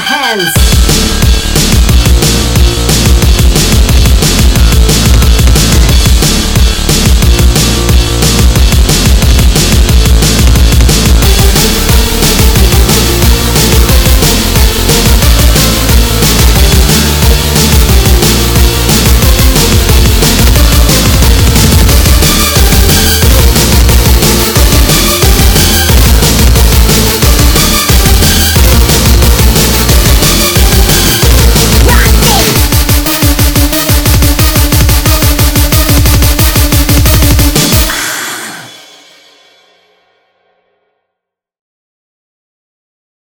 hands.